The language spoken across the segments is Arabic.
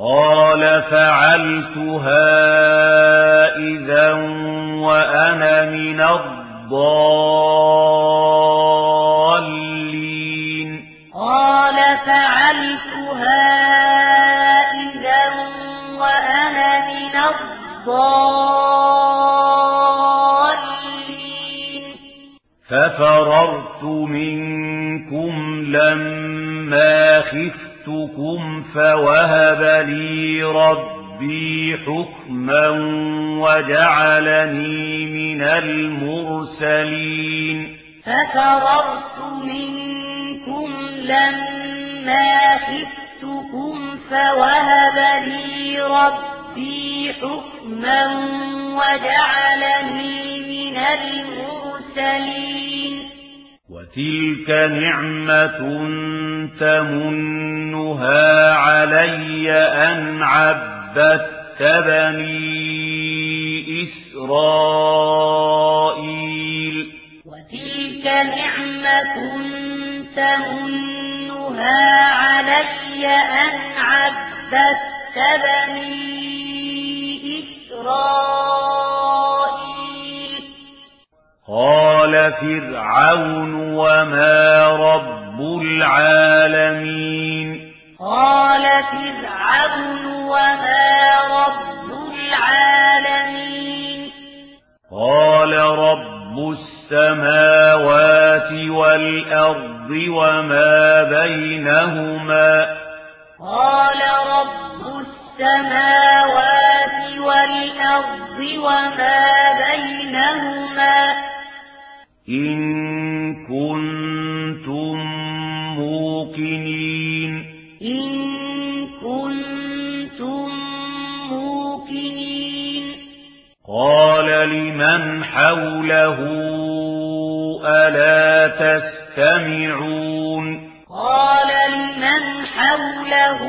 قال فعلتها إذا وأنا من الضالين. قال فعلتها إذا وأنا من الضالين. ففررت منكم لما خفت شئتكم فوهب لي ربي حكما وجعلني من المرسلين. ففررت منكم لما خفتكم فوهب لي ربي حكما وجعلني من المرسلين. وَتِلْكَ نِعْمَةٌ تَمُنُّهَا عَلَيَّ أَنْ عَبَّدْتَ بَنِي إِسْرَائِيلَ وَتِلْكَ نِعْمَةٌ تَمُنُّهَا عَلَيَّ أَنْ عَبَّدْتَ بَنِي إِسْرَائِيلَ قَالَ فِرْعَوْنُ وما رب العالمين قال فرعون وما رب العالمين قال رب السماوات والأرض وما بينهما قال رب السماوات والأرض وما بينهما إن له ألا تستمعون؟ قال لمن حوله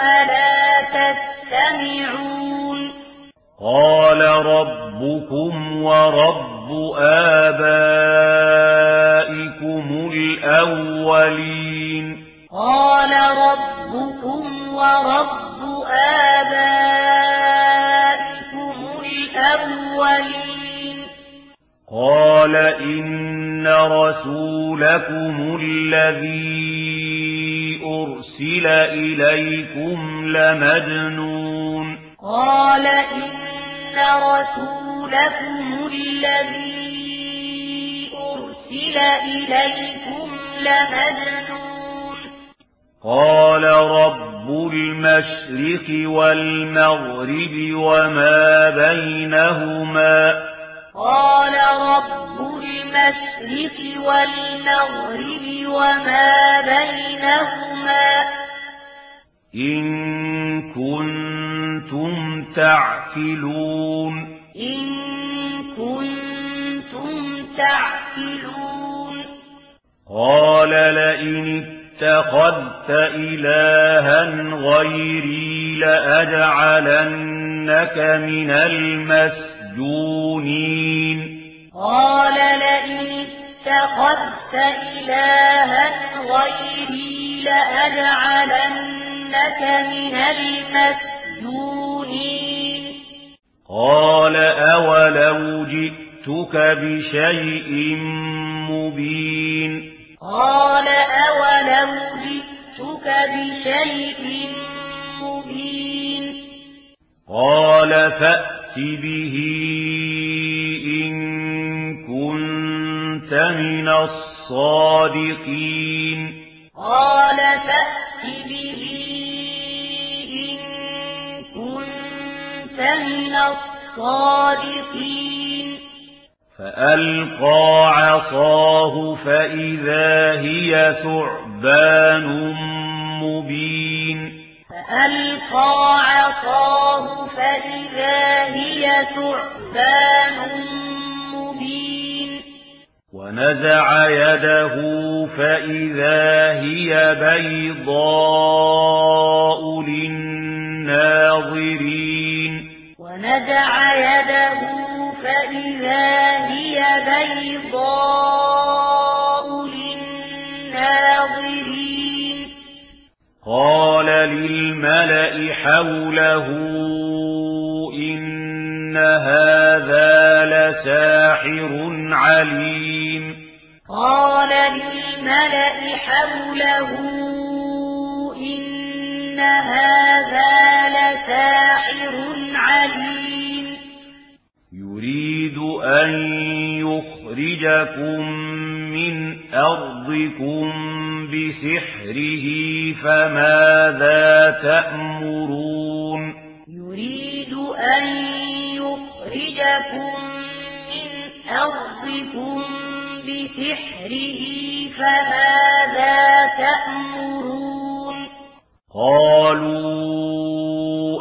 ألا تستمعون؟ قال ربكم ورب آبائكم الأولين. قال ربكم ورب آبائكم الأولين. قال إن رسولكم الذي أرسل إليكم لمجنون. قال إن رسولكم الذي أرسل إليكم لمجنون. قال رب المشرق والمغرب وما بينهما. قَالَ قال رب المشرق والمغرب وما بينهما إن كنتم تعقلون إن كنتم تعقلون قال لئن اتخذت إلها غيري لأجعلنك من المسجد مسجونين قال لئن اتخذت إلها غيري لأجعلنك من المسجونين قال أولو جئتك بشيء مبين قال أولو جئتك بشيء مبين قال فأ فَأْتِ بِهِ إِن كُنتَ مِنَ الصَّادِقِينَ قَالَ فَأْتِ بِهِ إِن كُنتَ مِنَ الصَّادِقِينَ فَأَلْقَى عَصَاهُ فَإِذَا هِيَ ثُعْبَانٌ مُّبِينٌ ألقى عصاه فإذا هي تعبان مبين. ونزع يده فإذا هي بيضاء للناظرين. ونزع يده فإذا هي بيضاء للناظرين. قال للملأ حوله إن هذا لساحر عليم قال للملأ حوله إن هذا لساحر عليم يريد أن يخرجكم من أرضكم بسحره فماذا تأمرون؟ يريد أن يخرجكم من أرضكم بسحره فماذا تأمرون؟ قالوا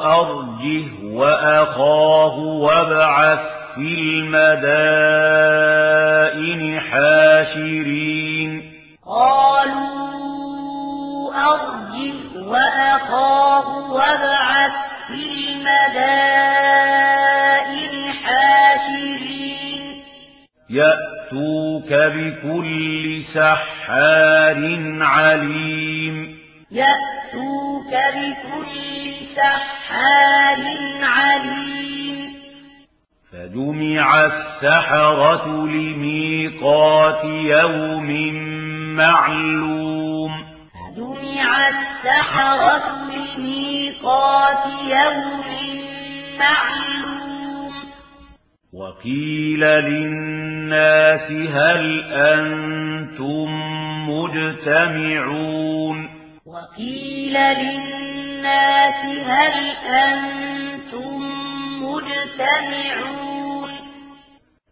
أرجه وأخاه وابعث. في المدائن حاشرين. قالوا أرجل وأخاه وابعث في المدائن حاشرين. يأتوك بكل سحار عليم. يأتوك بكل سحار عليم. فجمع السحرة لميقات يوم معلوم. فجمع السحرة لميقات يوم معلوم. وقيل للناس هل أنتم مجتمعون؟ وقيل للناس هل أنتم مجتمعون؟